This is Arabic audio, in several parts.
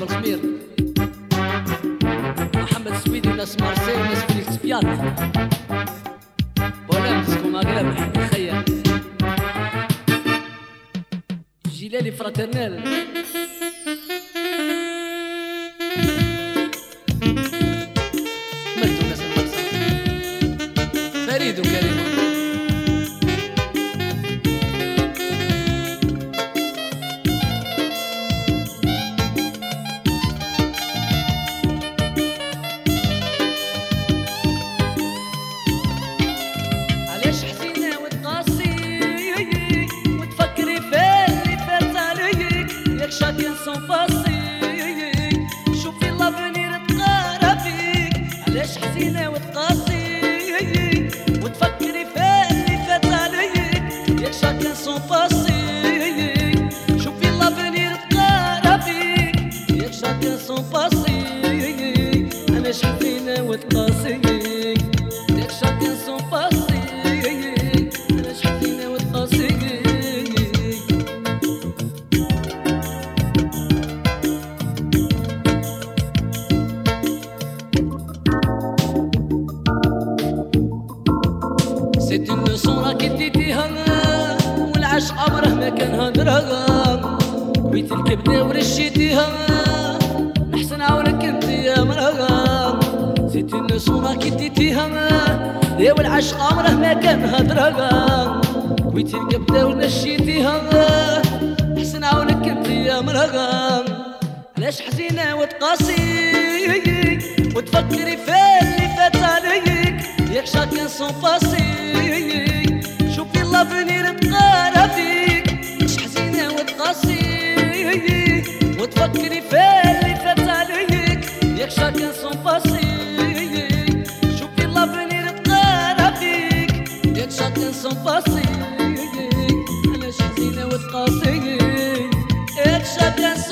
في الخمير محمد ناس وناس مارسي وناس فيليكس بيات بولامسكم اقلب تخيل. جيلالي فراترنال. مجدو ناس المرسى فريد وكريم. son passé شوفي l'avenir تقارا فيك علاش حزينة وتقاسي وتفكري في اللي فات عليك هدرها كويت الكبدة ورشيتيها. نحسن عاونك انت يا مرغا c'était une leçon راك ديتيها يا والعشق عمره ما كان هدرها كويت الكبدة ونشيتيها نحسن عاونك انت يا مرغا علاش حزينة وتقاسي وتفكري في اللي فات عليك؟ ياك chacun son حزينة وتقاسي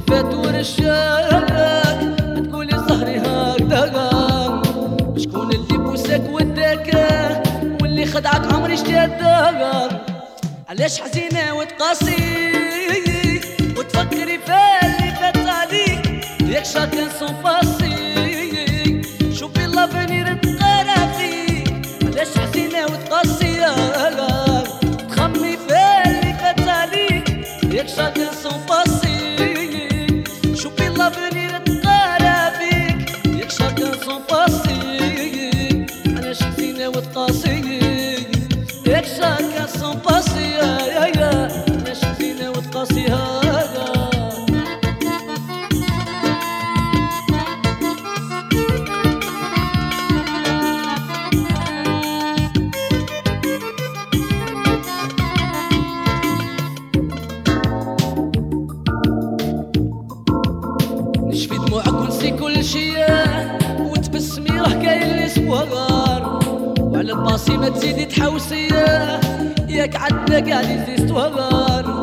فات ورشاك؟ تقولي ظهري هكذا شكون اللي بوساك وداك واللي خدعك عمري اشتداك علاش حزينة وتقاسي وتفكري في اللي فات عليك. ياك chacun son passé شوفي l'avenir تقرا فيك علاش حزينة وتقاسي تخمي في اللي فات عليك. ياك chacun son ياك chacun son passé يا نشفي دموعك ونسي كل شي وتبسمي راه كاين l'espoir le passé ما تزيدي تحوسي ياك عدنا كاع les histoires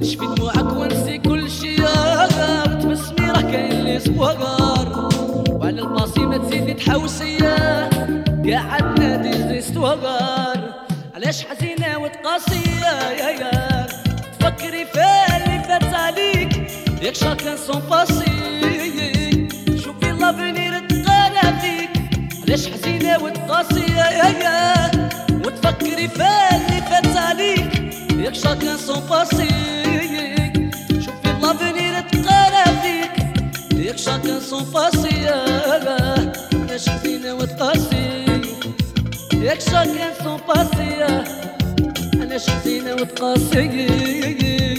نشفي دموعك ونسي كل شي. وتبسمي راه كاين l'espoir وعلى le passé ما تزيدي تحوسي كاع عدنا des histoires علاش حزينة وتقاسي يا يا. تفكري في اللي فات عليك؟ ياك chacun son passé شوفي l'avenir تقرا فيك. علاش حزينة ياك chacun son passé شوفي l'avenir تقرا فيك ياك chacun son passé يا لا علاش حزينة وتقاسي ياك chacun son passé علاش حزينة وتقاسي جديدة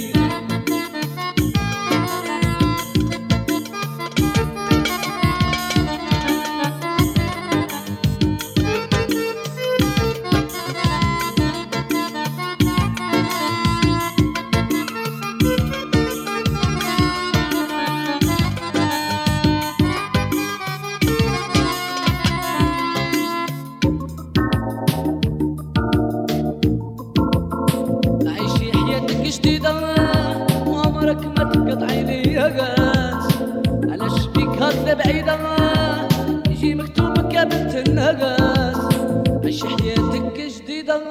قطعي لي يا غاز علاش بيك هاد بعيدة يجي مكتوبك يا بنت النغاز عيش حياتك جديدة